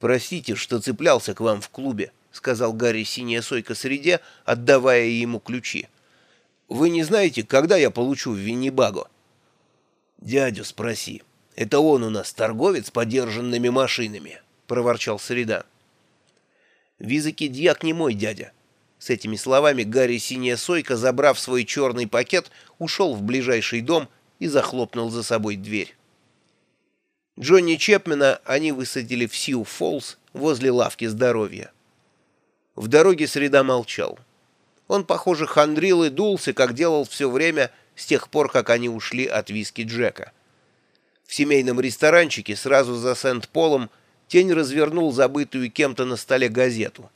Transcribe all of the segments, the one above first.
«Простите, что цеплялся к вам в клубе», — сказал Гарри синяя сойка среде, отдавая ему ключи. «Вы не знаете, когда я получу Виннибаго?» «Дядю спроси. Это он у нас торговец подержанными машинами», — проворчал Среда. «Визаки дьяк не мой дядя». С этими словами Гарри синяя сойка, забрав свой черный пакет, ушел в ближайший дом и захлопнул за собой дверь. Джонни Чепмена они высадили в Сью-Фоллс возле лавки здоровья. В дороге Среда молчал. Он, похоже, хандрил и дулся, как делал все время с тех пор, как они ушли от виски Джека. В семейном ресторанчике сразу за Сент-Полом тень развернул забытую кем-то на столе газету.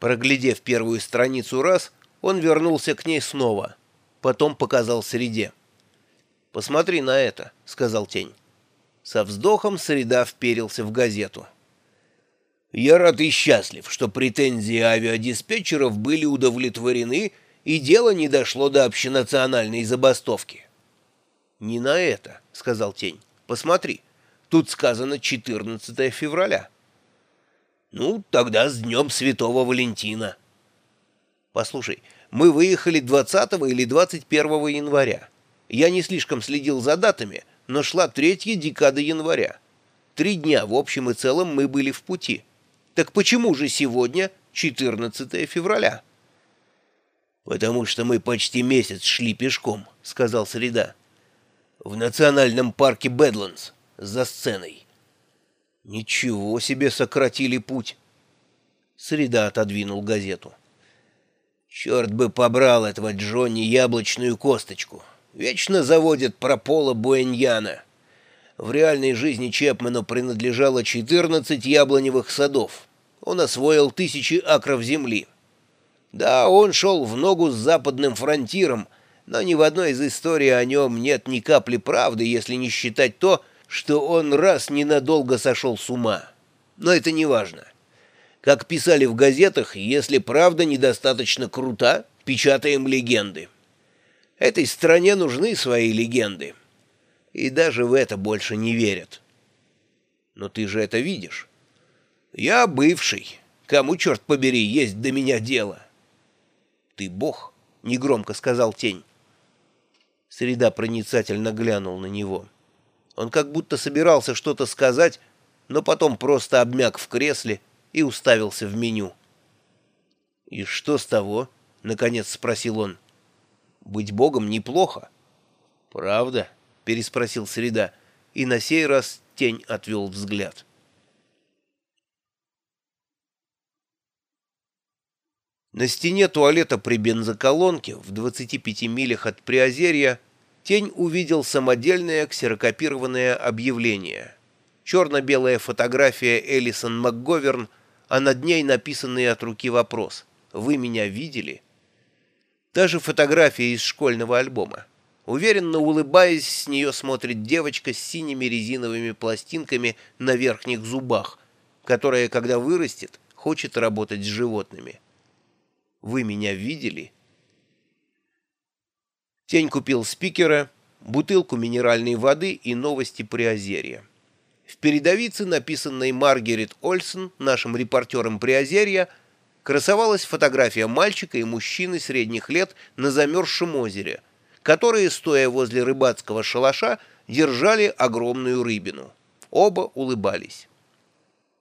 Проглядев первую страницу раз, он вернулся к ней снова. Потом показал Среде. «Посмотри на это», — сказал тень. Со вздохом Среда вперился в газету. «Я рад и счастлив, что претензии авиадиспетчеров были удовлетворены, и дело не дошло до общенациональной забастовки». «Не на это», — сказал Тень. «Посмотри, тут сказано 14 февраля». «Ну, тогда с днем Святого Валентина». «Послушай, мы выехали 20 или 21 января. Я не слишком следил за датами, но шла третья декада января. Три дня в общем и целом мы были в пути. Так почему же сегодня 14 февраля? «Потому что мы почти месяц шли пешком», — сказал Среда. «В национальном парке Бэдландс, за сценой». «Ничего себе сократили путь!» Среда отодвинул газету. «Черт бы побрал этого Джонни яблочную косточку!» Вечно заводят про Пола Буэньяна. В реальной жизни Чепмену принадлежало 14 яблоневых садов. Он освоил тысячи акров земли. Да, он шел в ногу с западным фронтиром, но ни в одной из историй о нем нет ни капли правды, если не считать то, что он раз ненадолго сошел с ума. Но это не важно. Как писали в газетах, если правда недостаточно крута, печатаем легенды. Этой стране нужны свои легенды. И даже в это больше не верят. Но ты же это видишь. Я бывший. Кому, черт побери, есть до меня дело? Ты бог, — негромко сказал тень. Среда проницательно глянул на него. Он как будто собирался что-то сказать, но потом просто обмяк в кресле и уставился в меню. «И что с того?» — наконец спросил он. Быть богом неплохо. «Правда?» — переспросил Среда, и на сей раз тень отвел взгляд. На стене туалета при бензоколонке в 25 милях от Приозерья тень увидел самодельное ксерокопированное объявление. Черно-белая фотография Элисон МакГоверн, а над ней написанный от руки вопрос «Вы меня видели?» Даже фотография из школьного альбома. Уверенно улыбаясь, с нее смотрит девочка с синими резиновыми пластинками на верхних зубах, которая, когда вырастет, хочет работать с животными. Вы меня видели? Тень купил спикера, бутылку минеральной воды и новости Приозерья. В передовице, написанной Маргарет Ольсон, нашим репортером Приозерья, красовалась фотография мальчика и мужчины средних лет на замерзшем озере, которые, стоя возле рыбацкого шалаша, держали огромную рыбину. Оба улыбались.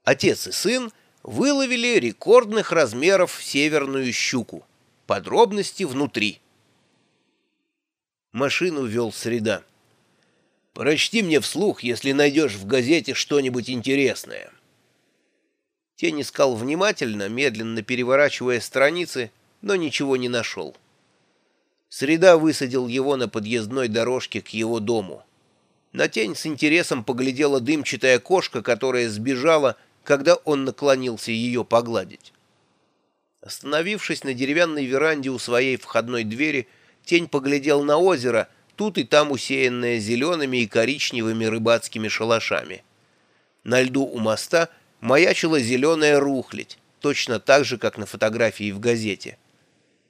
Отец и сын выловили рекордных размеров северную щуку. Подробности внутри. Машину вел среда. «Прочти мне вслух, если найдешь в газете что-нибудь интересное». Тень искал внимательно, медленно переворачивая страницы, но ничего не нашел. Среда высадил его на подъездной дорожке к его дому. На тень с интересом поглядела дымчатая кошка, которая сбежала, когда он наклонился ее погладить. Остановившись на деревянной веранде у своей входной двери, тень поглядел на озеро, тут и там усеянное зелеными и коричневыми рыбацкими шалашами. На льду у моста — маячила зеленая рухлядь, точно так же, как на фотографии в газете —